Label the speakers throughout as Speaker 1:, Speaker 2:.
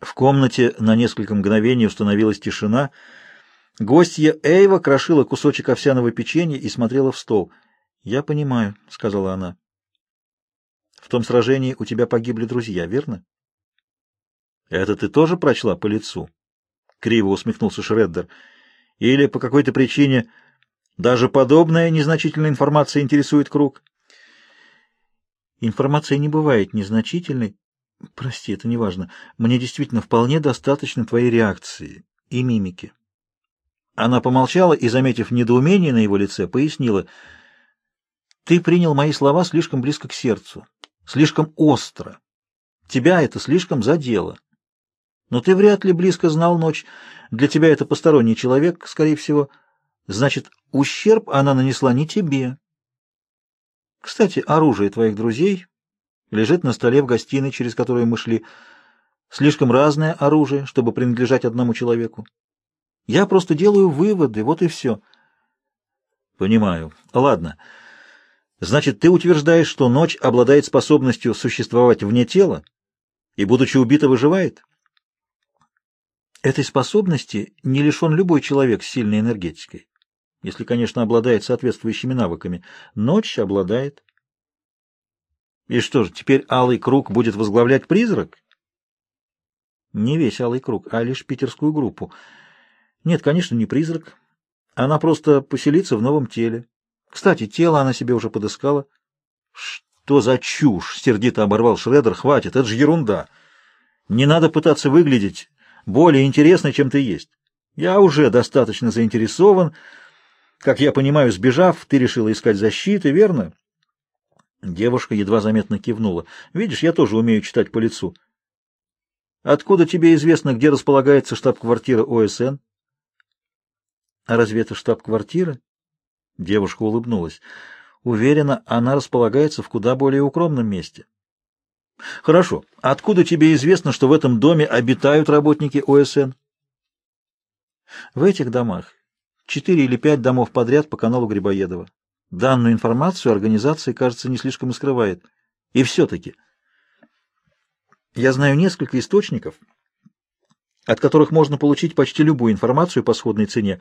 Speaker 1: В комнате на несколько мгновений установилась тишина. Гостья Эйва крошила кусочек овсяного печенья и смотрела в стол. «Я понимаю», — сказала она. «В том сражении у тебя погибли друзья, верно?» «Это ты тоже прочла по лицу?» — криво усмехнулся Шреддер. «Или по какой-то причине даже подобная незначительная информация интересует круг?» «Информация не бывает незначительной. Прости, это не важно. Мне действительно вполне достаточно твоей реакции и мимики». Она помолчала и, заметив недоумение на его лице, пояснила. «Ты принял мои слова слишком близко к сердцу, слишком остро. Тебя это слишком задело. Но ты вряд ли близко знал ночь. Для тебя это посторонний человек, скорее всего. Значит, ущерб она нанесла не тебе. Кстати, оружие твоих друзей лежит на столе в гостиной, через которую мы шли. Слишком разное оружие, чтобы принадлежать одному человеку. Я просто делаю выводы, вот и все. Понимаю. Ладно. Значит, ты утверждаешь, что ночь обладает способностью существовать вне тела и, будучи убита, выживает? Этой способности не лишен любой человек с сильной энергетикой, если, конечно, обладает соответствующими навыками. Ночь обладает. И что же, теперь Алый Круг будет возглавлять призрак? Не весь Алый Круг, а лишь питерскую группу. Нет, конечно, не призрак. Она просто поселится в новом теле. Кстати, тело она себе уже подыскала. Что за чушь? Сердито оборвал Шредер. Хватит, это же ерунда. Не надо пытаться выглядеть более интересной, чем ты есть. Я уже достаточно заинтересован. Как я понимаю, сбежав, ты решила искать защиты, верно? Девушка едва заметно кивнула. Видишь, я тоже умею читать по лицу. Откуда тебе известно, где располагается штаб-квартира ОСН? А разве это штаб-квартира? Девушка улыбнулась. Уверена, она располагается в куда более укромном месте. Хорошо. Откуда тебе известно, что в этом доме обитают работники ОСН? В этих домах четыре или пять домов подряд по каналу Грибоедова. Данную информацию организация, кажется, не слишком и скрывает. И все-таки я знаю несколько источников, от которых можно получить почти любую информацию по сходной цене,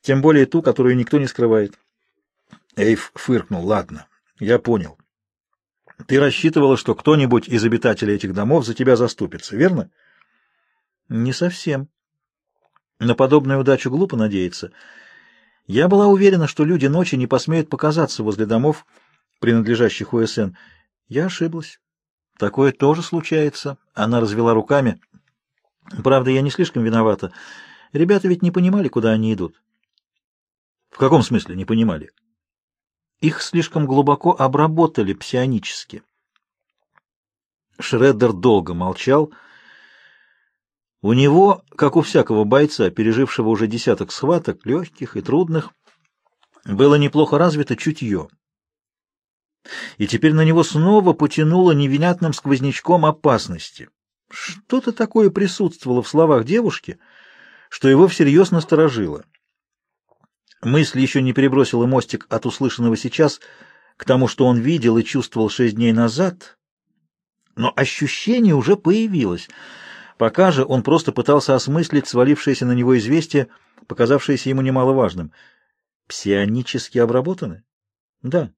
Speaker 1: тем более ту, которую никто не скрывает. Эйв фыркнул. Ладно, я понял. Ты рассчитывала, что кто-нибудь из обитателей этих домов за тебя заступится, верно? Не совсем. На подобную удачу глупо надеяться. Я была уверена, что люди ночи не посмеют показаться возле домов, принадлежащих УСН. Я ошиблась. Такое тоже случается. Она развела руками. Правда, я не слишком виновата. Ребята ведь не понимали, куда они идут. В каком смысле не понимали? Их слишком глубоко обработали псионически. Шреддер долго молчал. У него, как у всякого бойца, пережившего уже десяток схваток, легких и трудных, было неплохо развито чутье. И теперь на него снова потянуло невинятным сквознячком опасности. Что-то такое присутствовало в словах девушки, что его всерьез насторожило. Мысль еще не перебросила мостик от услышанного сейчас к тому, что он видел и чувствовал шесть дней назад, но ощущение уже появилось. Пока же он просто пытался осмыслить свалившееся на него известие, показавшееся ему немаловажным. Псионически обработаны? Да.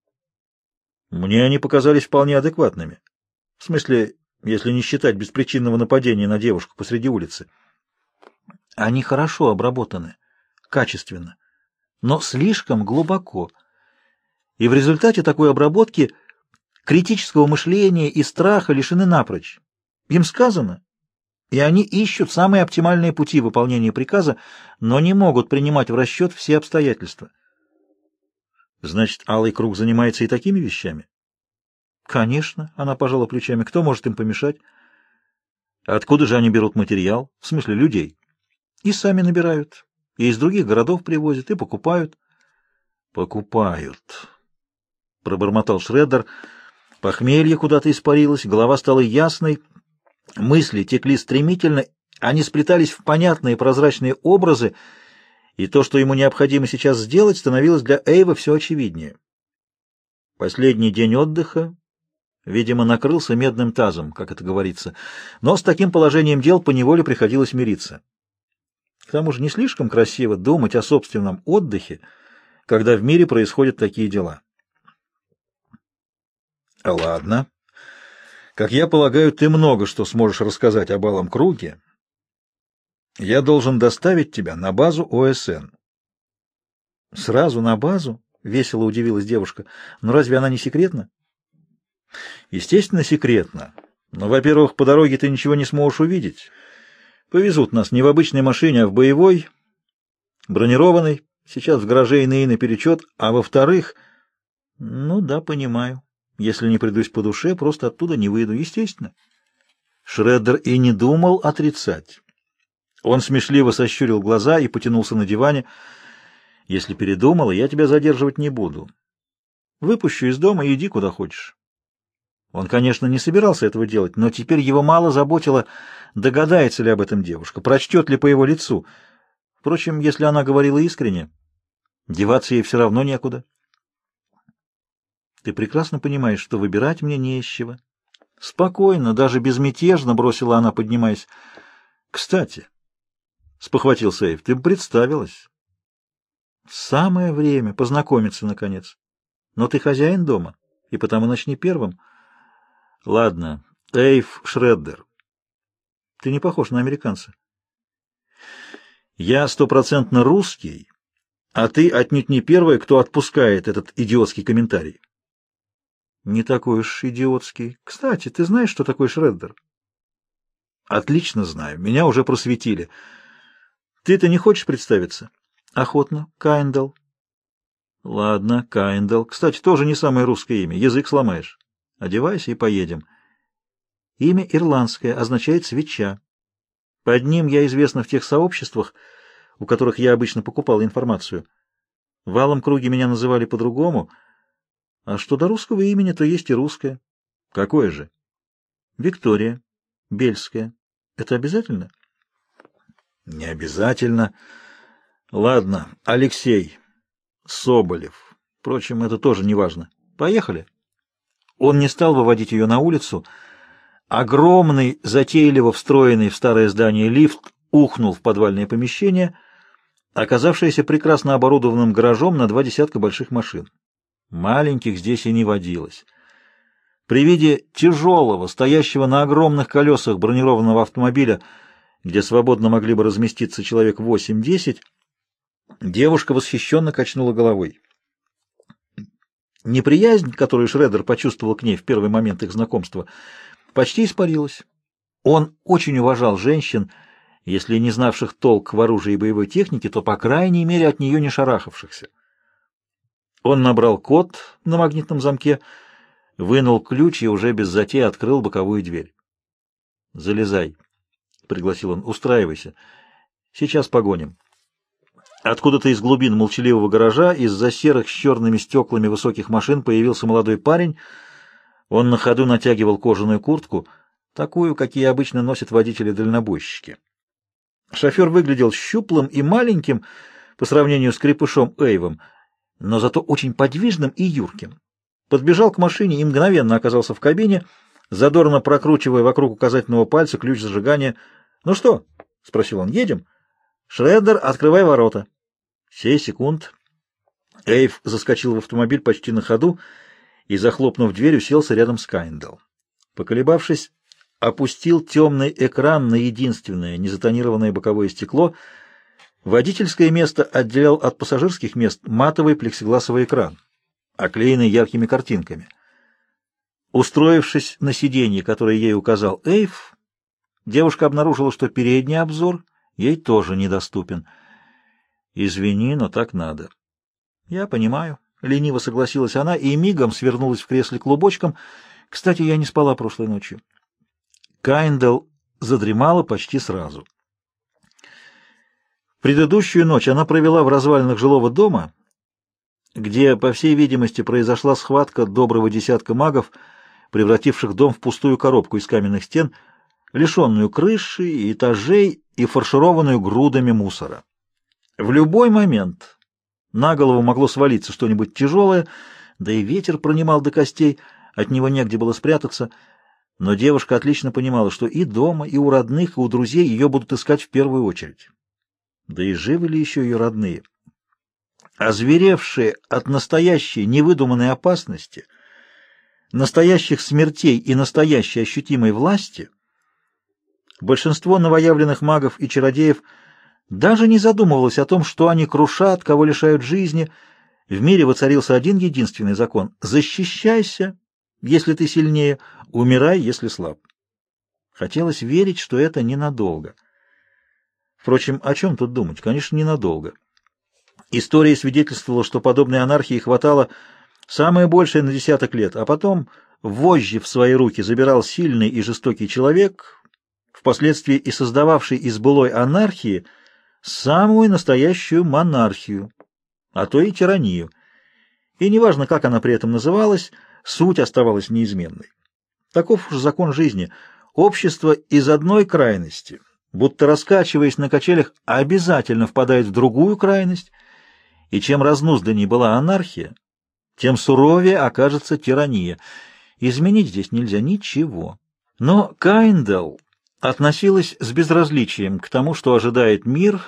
Speaker 1: Мне они показались вполне адекватными. В смысле, если не считать беспричинного нападения на девушку посреди улицы. Они хорошо обработаны, качественно но слишком глубоко. И в результате такой обработки критического мышления и страха лишены напрочь. Им сказано, и они ищут самые оптимальные пути выполнения приказа, но не могут принимать в расчет все обстоятельства. Значит, Алый Круг занимается и такими вещами? Конечно, она пожала плечами. Кто может им помешать? Откуда же они берут материал? В смысле, людей? И сами набирают и из других городов привозят, и покупают. — Покупают, — пробормотал Шреддер. Похмелье куда-то испарилось, голова стала ясной, мысли текли стремительно, они сплетались в понятные прозрачные образы, и то, что ему необходимо сейчас сделать, становилось для Эйва все очевиднее. Последний день отдыха, Видимо, накрылся медным тазом, как это говорится. Но с таким положением дел поневоле приходилось мириться. К тому же не слишком красиво думать о собственном отдыхе, когда в мире происходят такие дела. Ладно. Как я полагаю, ты много что сможешь рассказать о Балом Круге. Я должен доставить тебя на базу ОСН. Сразу на базу? Весело удивилась девушка. Но разве она не секретна? Естественно, секретно. Но, во-первых, по дороге ты ничего не сможешь увидеть. Повезут нас не в обычной машине, а в боевой, бронированной. Сейчас в гараже иные наперечет. А во-вторых, ну да, понимаю. Если не придусь по душе, просто оттуда не выйду, естественно. Шреддер и не думал отрицать. Он смешливо сощурил глаза и потянулся на диване. «Если передумала, я тебя задерживать не буду. Выпущу из дома и иди куда хочешь». Он, конечно, не собирался этого делать, но теперь его мало заботило, догадается ли об этом девушка, прочтет ли по его лицу. Впрочем, если она говорила искренне, деваться ей все равно некуда. Ты прекрасно понимаешь, что выбирать мне не из чего. Спокойно, даже безмятежно бросила она, поднимаясь. Кстати, — спохватился Эйв, — ты представилась. Самое время познакомиться, наконец. Но ты хозяин дома, и потому начни первым. Ладно, Эйв Шреддер. Ты не похож на американца. Я стопроцентно русский, а ты отнюдь не первая, кто отпускает этот идиотский комментарий. Не такой уж идиотский. Кстати, ты знаешь, что такое Шреддер? Отлично знаю. Меня уже просветили. Ты-то не хочешь представиться? Охотно. Кайндал. Ладно, Кайндал. Кстати, тоже не самое русское имя. Язык сломаешь. Одевайся и поедем. Имя ирландское означает «свеча». Под ним я известна в тех сообществах, у которых я обычно покупал информацию. В Алом круге меня называли по-другому — а что до русского имени, то есть и русское. Какое же? Виктория. Бельская. Это обязательно? Не обязательно. Ладно, Алексей. Соболев. Впрочем, это тоже не важно. Поехали. Он не стал выводить ее на улицу. Огромный, затейливо встроенный в старое здание лифт ухнул в подвальное помещение, оказавшееся прекрасно оборудованным гаражом на два десятка больших машин. Маленьких здесь и не водилось. При виде тяжелого, стоящего на огромных колесах бронированного автомобиля, где свободно могли бы разместиться человек 8-10, девушка восхищенно качнула головой. Неприязнь, которую Шредер почувствовал к ней в первый момент их знакомства, почти испарилась. Он очень уважал женщин, если не знавших толк в оружии и боевой технике, то, по крайней мере, от нее не шарахавшихся. Он набрал код на магнитном замке, вынул ключ и уже без затеи открыл боковую дверь. «Залезай», — пригласил он, — «устраивайся. Сейчас погоним». Откуда-то из глубин молчаливого гаража, из-за серых с черными стеклами высоких машин, появился молодой парень. Он на ходу натягивал кожаную куртку, такую, какие обычно носят водители-дальнобойщики. Шофер выглядел щуплым и маленьким по сравнению с крепышом Эйвом — но зато очень подвижным и юрким. Подбежал к машине и мгновенно оказался в кабине, задорно прокручивая вокруг указательного пальца ключ зажигания. «Ну что?» — спросил он. «Едем?» «Шреддер, открывай ворота». Сей секунд. Эйв заскочил в автомобиль почти на ходу и, захлопнув дверь, уселся рядом с Кайндал. Поколебавшись, опустил темный экран на единственное незатонированное боковое стекло — Водительское место отделял от пассажирских мест матовый плексигласовый экран, оклеенный яркими картинками. Устроившись на сиденье, которое ей указал Эйв, девушка обнаружила, что передний обзор ей тоже недоступен. «Извини, но так надо». «Я понимаю», — лениво согласилась она и мигом свернулась в кресле клубочком. «Кстати, я не спала прошлой ночью». Кайндл задремала почти сразу. Предыдущую ночь она провела в развалинах жилого дома, где, по всей видимости, произошла схватка доброго десятка магов, превративших дом в пустую коробку из каменных стен, лишенную крыши, этажей и фаршированную грудами мусора. В любой момент на голову могло свалиться что-нибудь тяжелое, да и ветер пронимал до костей, от него негде было спрятаться, но девушка отлично понимала, что и дома, и у родных, и у друзей ее будут искать в первую очередь. Да и живы ли еще ее родные? Озверевшие от настоящей невыдуманной опасности, настоящих смертей и настоящей ощутимой власти, большинство новоявленных магов и чародеев даже не задумывалось о том, что они крушат, кого лишают жизни. В мире воцарился один единственный закон — защищайся, если ты сильнее, умирай, если слаб. Хотелось верить, что это ненадолго. Впрочем, о чем тут думать? Конечно, ненадолго. История свидетельствовала, что подобной анархии хватало самое большее на десяток лет, а потом вожжи в свои руки забирал сильный и жестокий человек, впоследствии и создававший из былой анархии самую настоящую монархию, а то и тиранию. И неважно, как она при этом называлась, суть оставалась неизменной. Таков уж закон жизни. Общество из одной крайности, будто раскачиваясь на качелях, обязательно впадает в другую крайность, и чем разнузданней была анархия, тем суровее окажется тирания. Изменить здесь нельзя ничего. Но Кайндал относилась с безразличием к тому, что ожидает мир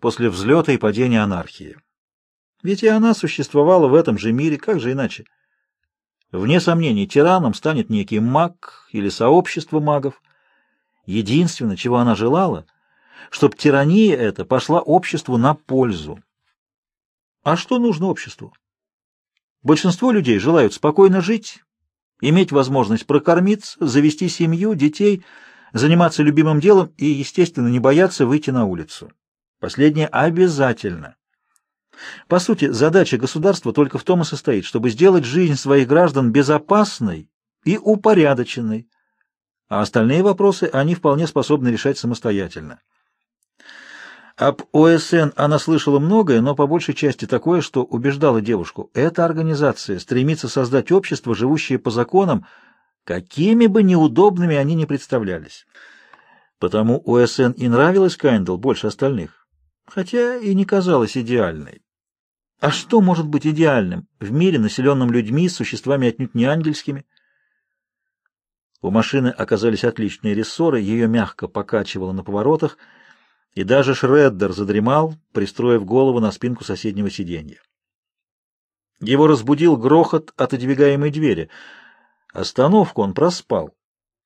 Speaker 1: после взлета и падения анархии. Ведь и она существовала в этом же мире, как же иначе? Вне сомнений, тираном станет некий маг или сообщество магов. Единственное, чего она желала, чтобы тирания эта пошла обществу на пользу. А что нужно обществу? Большинство людей желают спокойно жить, иметь возможность прокормиться, завести семью, детей, заниматься любимым делом и, естественно, не бояться выйти на улицу. Последнее обязательно. По сути, задача государства только в том и состоит, чтобы сделать жизнь своих граждан безопасной и упорядоченной, а остальные вопросы они вполне способны решать самостоятельно. Об ОСН она слышала многое, но по большей части такое, что убеждало девушку. Эта организация стремится создать общество, живущее по законам, какими бы неудобными они ни представлялись. Потому ОСН и нравилась Кайндл больше остальных, хотя и не казалась идеальной. А что может быть идеальным в мире, населенном людьми, существами отнюдь не ангельскими? У машины оказались отличные рессоры, ее мягко покачивало на поворотах, и даже Шреддер задремал, пристроив голову на спинку соседнего сиденья. Его разбудил грохот от отодвигаемой двери. Остановку он проспал.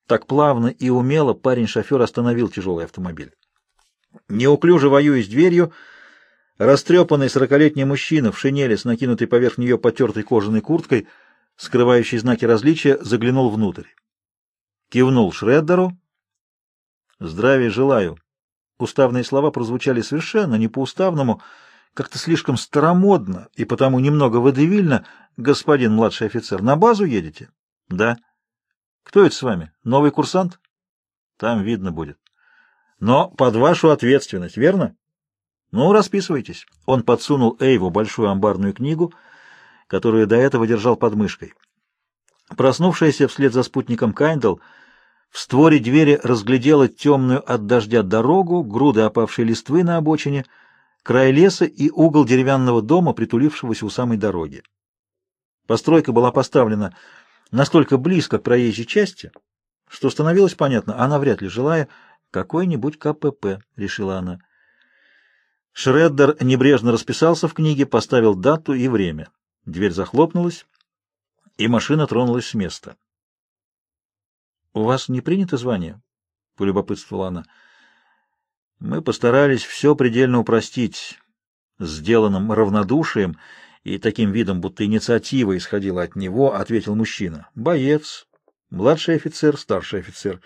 Speaker 1: Так плавно и умело парень-шофер остановил тяжелый автомобиль. Неуклюже воюя с дверью, растрепанный сорокалетний мужчина в шинели с накинутой поверх нее потертой кожаной курткой, скрывающей знаки различия, заглянул внутрь. Кивнул Шреддеру. «Здравия желаю», Уставные слова прозвучали совершенно не по-уставному, как-то слишком старомодно и потому немного водевильно. «Господин младший офицер, на базу едете?» «Да». «Кто это с вами? Новый курсант?» «Там видно будет». «Но под вашу ответственность, верно?» «Ну, расписывайтесь». Он подсунул Эйву большую амбарную книгу, которую до этого держал под мышкой. Проснувшаяся вслед за спутником Кайндл — в створе двери разглядела темную от дождя дорогу, груды опавшей листвы на обочине, край леса и угол деревянного дома, притулившегося у самой дороги. Постройка была поставлена настолько близко к проезжей части, что становилось понятно, она вряд ли жилая какой-нибудь КПП, решила она. Шреддер небрежно расписался в книге, поставил дату и время. Дверь захлопнулась, и машина тронулась с места. «У вас не принято звание?» — полюбопытствовала она. «Мы постарались все предельно упростить, сделанным равнодушием и таким видом, будто инициатива исходила от него», — ответил мужчина. «Боец, младший офицер, старший офицер.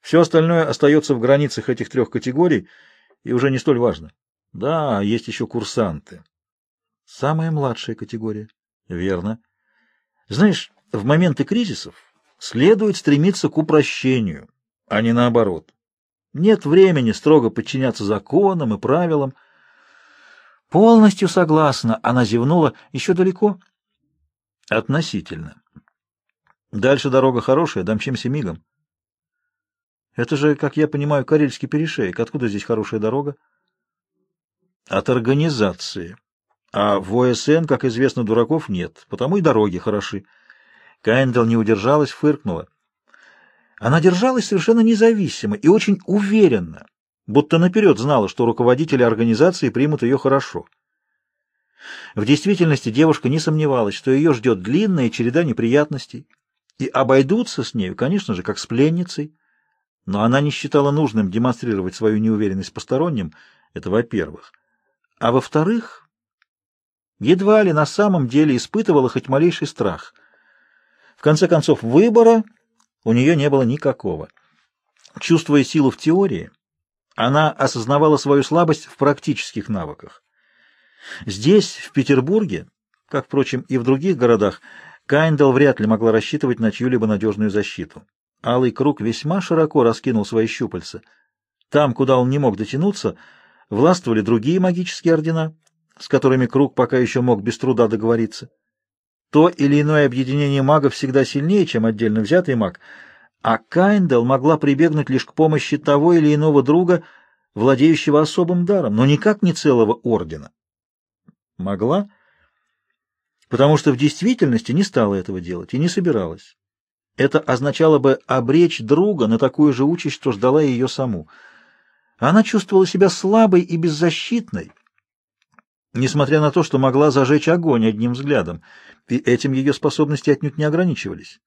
Speaker 1: Все остальное остается в границах этих трех категорий и уже не столь важно. Да, есть еще курсанты. Самая младшая категория. Верно. Знаешь, в моменты кризисов следует стремиться к упрощению, а не наоборот. Нет времени строго подчиняться законам и правилам. Полностью согласна, она зевнула. Еще далеко? Относительно. Дальше дорога хорошая, домчимся мигом. Это же, как я понимаю, Карельский перешеек. Откуда здесь хорошая дорога? От организации. А в ОСН, как известно, дураков нет, потому и дороги хороши. Кайндал не удержалась, фыркнула. Она держалась совершенно независимо и очень уверенно, будто наперед знала, что руководители организации примут ее хорошо. В действительности девушка не сомневалась, что ее ждет длинная череда неприятностей, и обойдутся с нею, конечно же, как с пленницей, но она не считала нужным демонстрировать свою неуверенность посторонним, это во-первых. А во-вторых, едва ли на самом деле испытывала хоть малейший страх. В конце концов, выбора у нее не было никакого. Чувствуя силу в теории, она осознавала свою слабость в практических навыках. Здесь, в Петербурге, как, впрочем, и в других городах, Кайндал вряд ли могла рассчитывать на чью-либо надежную защиту. Алый круг весьма широко раскинул свои щупальца. Там, куда он не мог дотянуться, властвовали другие магические ордена, с которыми круг пока еще мог без труда договориться. То или иное объединение магов всегда сильнее, чем отдельно взятый маг, а Кайндал могла прибегнуть лишь к помощи того или иного друга, владеющего особым даром, но никак не целого ордена. Могла, потому что в действительности не стала этого делать и не собиралась. Это означало бы обречь друга на такую же участь, что ждала ее саму. Она чувствовала себя слабой и беззащитной, несмотря на то, что могла зажечь огонь одним взглядом, и этим ее способности отнюдь не ограничивались.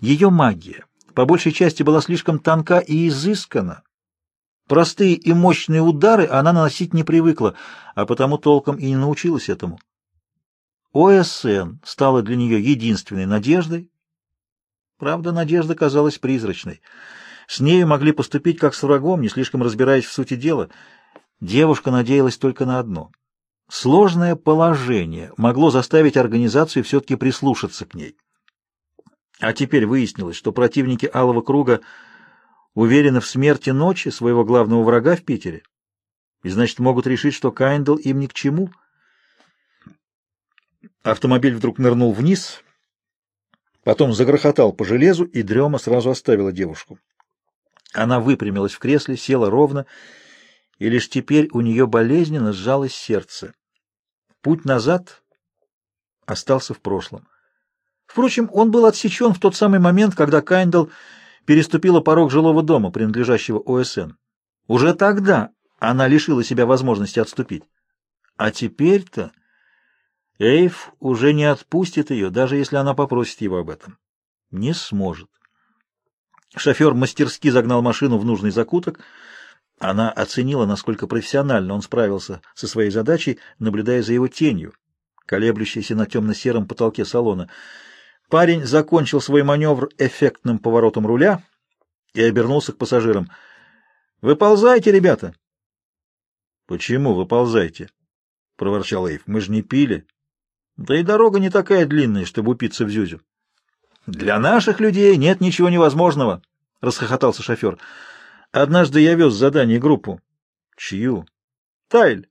Speaker 1: Ее магия по большей части была слишком тонка и изыскана. Простые и мощные удары она наносить не привыкла, а потому толком и не научилась этому. ОСН стала для нее единственной надеждой. Правда, надежда казалась призрачной. С нею могли поступить как с врагом, не слишком разбираясь в сути дела. Девушка надеялась только на одно — Сложное положение могло заставить организацию все-таки прислушаться к ней. А теперь выяснилось, что противники Алого Круга уверены в смерти ночи своего главного врага в Питере, и значит могут решить, что Кайндл им ни к чему. Автомобиль вдруг нырнул вниз, потом загрохотал по железу, и дрема сразу оставила девушку. Она выпрямилась в кресле, села ровно и лишь теперь у нее болезненно сжалось сердце. Путь назад остался в прошлом. Впрочем, он был отсечен в тот самый момент, когда Кайндл переступила порог жилого дома, принадлежащего ОСН. Уже тогда она лишила себя возможности отступить. А теперь-то Эйв уже не отпустит ее, даже если она попросит его об этом. Не сможет. Шофер мастерски загнал машину в нужный закуток, она оценила, насколько профессионально он справился со своей задачей, наблюдая за его тенью, колеблющейся на темно-сером потолке салона. Парень закончил свой маневр эффектным поворотом руля и обернулся к пассажирам. «Выползайте, ребята!» «Почему выползайте?» — проворчал Эйв. «Мы же не пили. Да и дорога не такая длинная, чтобы упиться в зюзю». «Для наших людей нет ничего невозможного!» — расхохотался шофер. Однажды я вез задание группу. Чью? Тайль.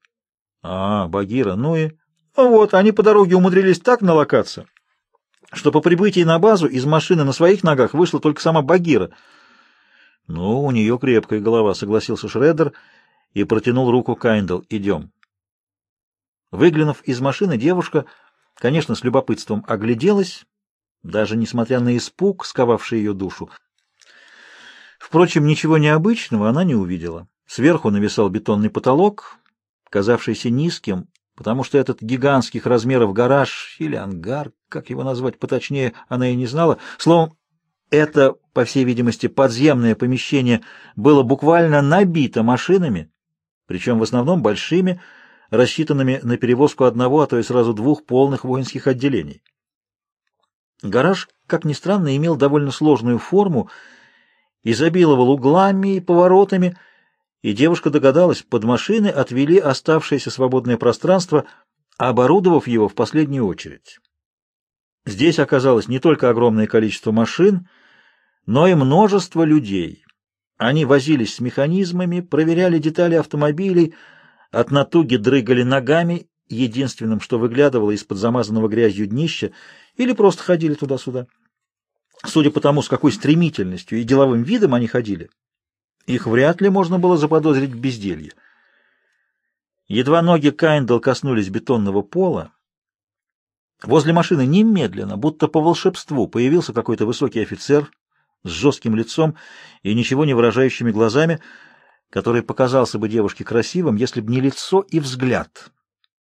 Speaker 1: А, Багира. Ну и... Ну вот, они по дороге умудрились так налокаться, что по прибытии на базу из машины на своих ногах вышла только сама Багира. Ну, у нее крепкая голова, согласился Шреддер и протянул руку Кайндл. Идем. Выглянув из машины, девушка, конечно, с любопытством огляделась, даже несмотря на испуг, сковавший ее душу. Впрочем, ничего необычного она не увидела. Сверху нависал бетонный потолок, казавшийся низким, потому что этот гигантских размеров гараж или ангар, как его назвать поточнее, она и не знала. Словом, это, по всей видимости, подземное помещение было буквально набито машинами, причем в основном большими, рассчитанными на перевозку одного, а то и сразу двух полных воинских отделений. Гараж, как ни странно, имел довольно сложную форму, изобиловал углами и поворотами, и девушка догадалась, под машины отвели оставшееся свободное пространство, оборудовав его в последнюю очередь. Здесь оказалось не только огромное количество машин, но и множество людей. Они возились с механизмами, проверяли детали автомобилей, от натуги дрыгали ногами, единственным, что выглядывало из-под замазанного грязью днища, или просто ходили туда-сюда. Судя по тому, с какой стремительностью и деловым видом они ходили, их вряд ли можно было заподозрить в безделье. Едва ноги Кайндл коснулись бетонного пола, Возле машины немедленно, будто по волшебству, появился какой-то высокий офицер с жестким лицом и ничего не выражающими глазами, который показался бы девушке красивым, если бы не лицо и взгляд,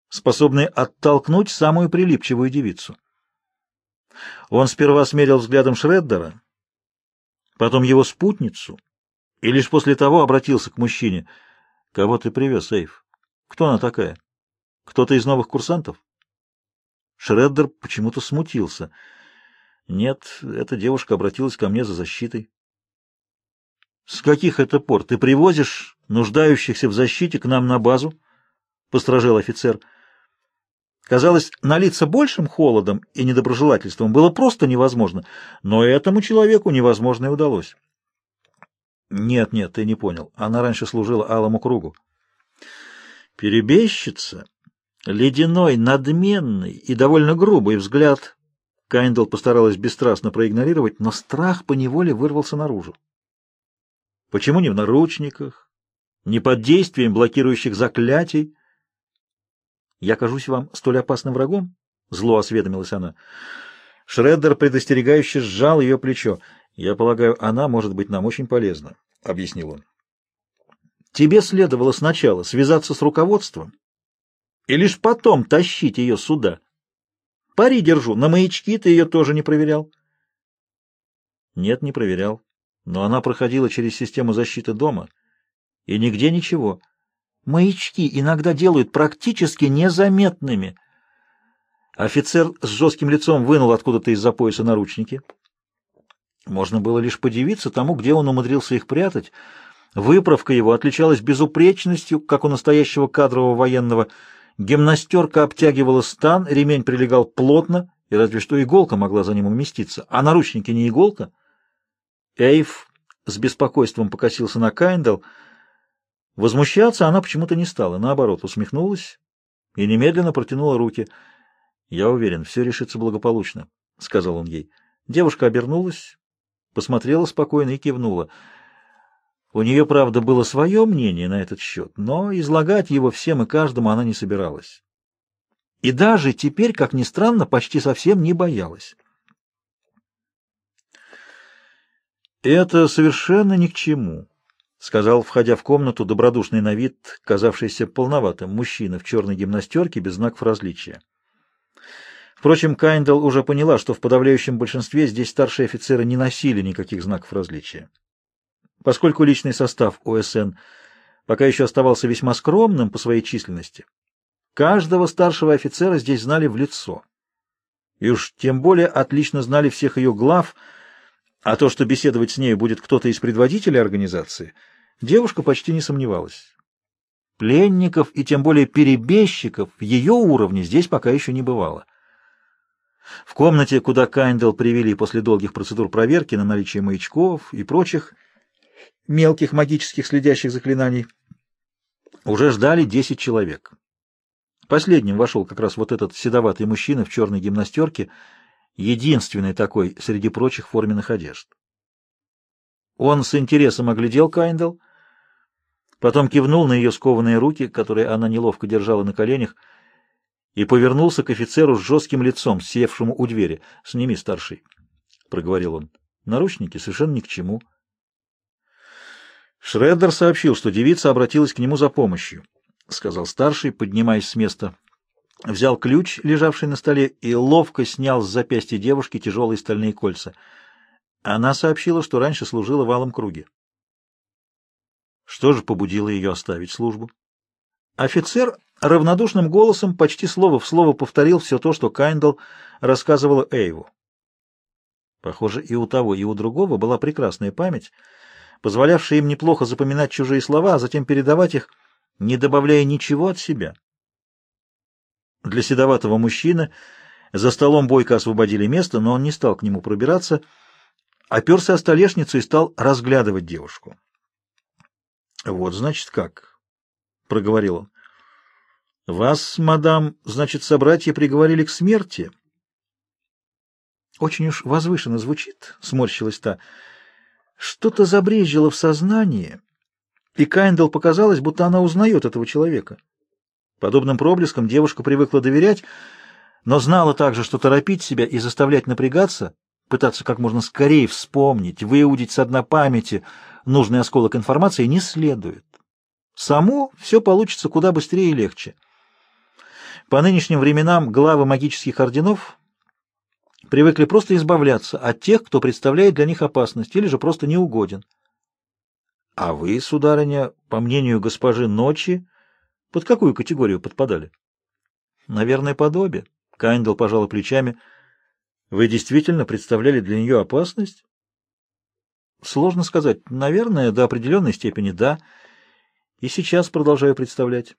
Speaker 1: способные оттолкнуть самую прилипчивую девицу. Он сперва смерил взглядом Шреддера, потом его спутницу, и лишь после того обратился к мужчине. «Кого ты привез, Эйв? Кто она такая? Кто-то из новых курсантов?» Шреддер почему-то смутился. «Нет, эта девушка обратилась ко мне за защитой». «С каких это пор ты привозишь нуждающихся в защите к нам на базу?» — постражал офицер. Казалось, налиться большим холодом и недоброжелательством было просто невозможно, но этому человеку невозможное удалось. «Нет, нет, ты не понял. Она раньше служила Алому кругу». «Перебежчица?» Ледяной, надменный и довольно грубый взгляд Кайндл постаралась бесстрастно проигнорировать, но страх поневоле вырвался наружу. Почему не в наручниках, не под действием блокирующих заклятий? Я кажусь вам столь опасным врагом? Зло осведомилась она. Шреддер предостерегающе сжал ее плечо. Я полагаю, она может быть нам очень полезна, объяснил он. Тебе следовало сначала связаться с руководством и лишь потом тащить ее сюда. Пари держу, на маячки ты ее тоже не проверял. Нет, не проверял. Но она проходила через систему защиты дома, и нигде ничего. Маячки иногда делают практически незаметными. Офицер с жестким лицом вынул откуда-то из-за пояса наручники. Можно было лишь подивиться тому, где он умудрился их прятать. Выправка его отличалась безупречностью, как у настоящего кадрового военного. Гимнастерка обтягивала стан, ремень прилегал плотно, и разве что иголка могла за ним уместиться. А наручники не иголка — Эйв с беспокойством покосился на Кайндл. Возмущаться она почему-то не стала, наоборот, усмехнулась и немедленно протянула руки. «Я уверен, все решится благополучно», — сказал он ей. Девушка обернулась, посмотрела спокойно и кивнула. У нее, правда, было свое мнение на этот счет, но излагать его всем и каждому она не собиралась. И даже теперь, как ни странно, почти совсем не боялась. «Это совершенно ни к чему», — сказал, входя в комнату, добродушный на вид, казавшийся полноватым мужчина в черной гимнастерке без знаков различия. Впрочем, Кайндал уже поняла, что в подавляющем большинстве здесь старшие офицеры не носили никаких знаков различия. Поскольку личный состав ОСН пока еще оставался весьма скромным по своей численности, каждого старшего офицера здесь знали в лицо. И уж тем более отлично знали всех ее глав — а то, что беседовать с ней будет кто-то из предводителей организации, девушка почти не сомневалась. Пленников и тем более перебежчиков ее уровня здесь пока еще не бывало. В комнате, куда Кайндл привели после долгих процедур проверки на наличие маячков и прочих мелких магических следящих заклинаний, уже ждали десять человек. Последним вошел как раз вот этот седоватый мужчина в черной гимнастерке — единственный такой среди прочих форменных одежд. Он с интересом оглядел Кайндл, потом кивнул на ее скованные руки, которые она неловко держала на коленях, и повернулся к офицеру с жестким лицом, севшему у двери. «Сними, старший», — проговорил он. «Наручники совершенно ни к чему». Шреддер сообщил, что девица обратилась к нему за помощью, — сказал старший, поднимаясь с места взял ключ, лежавший на столе, и ловко снял с запястья девушки тяжелые стальные кольца. Она сообщила, что раньше служила в Алом круге. Что же побудило ее оставить службу? Офицер равнодушным голосом почти слово в слово повторил все то, что Кайндл рассказывала Эйву. Похоже, и у того, и у другого была прекрасная память, позволявшая им неплохо запоминать чужие слова, а затем передавать их, не добавляя ничего от себя. Для седоватого мужчины за столом Бойко освободили место, но он не стал к нему пробираться, оперся о столешницу и стал разглядывать девушку. — Вот, значит, как, — проговорил он. — Вас, мадам, значит, собратья приговорили к смерти? — Очень уж возвышенно звучит, — сморщилась та. Что-то забрежило в сознании, и Кайндл показалось, будто она узнает этого человека. — Подобным проблескам девушка привыкла доверять, но знала также, что торопить себя и заставлять напрягаться, пытаться как можно скорее вспомнить, выудить с дна памяти нужный осколок информации не следует. Само все получится куда быстрее и легче. По нынешним временам главы магических орденов привыкли просто избавляться от тех, кто представляет для них опасность или же просто неугоден. А вы, сударыня, по мнению госпожи Ночи, под какую категорию подпадали? Наверное, подобие. Кайндл пожала плечами. Вы действительно представляли для нее опасность? Сложно сказать. Наверное, до определенной степени да. И сейчас продолжаю представлять.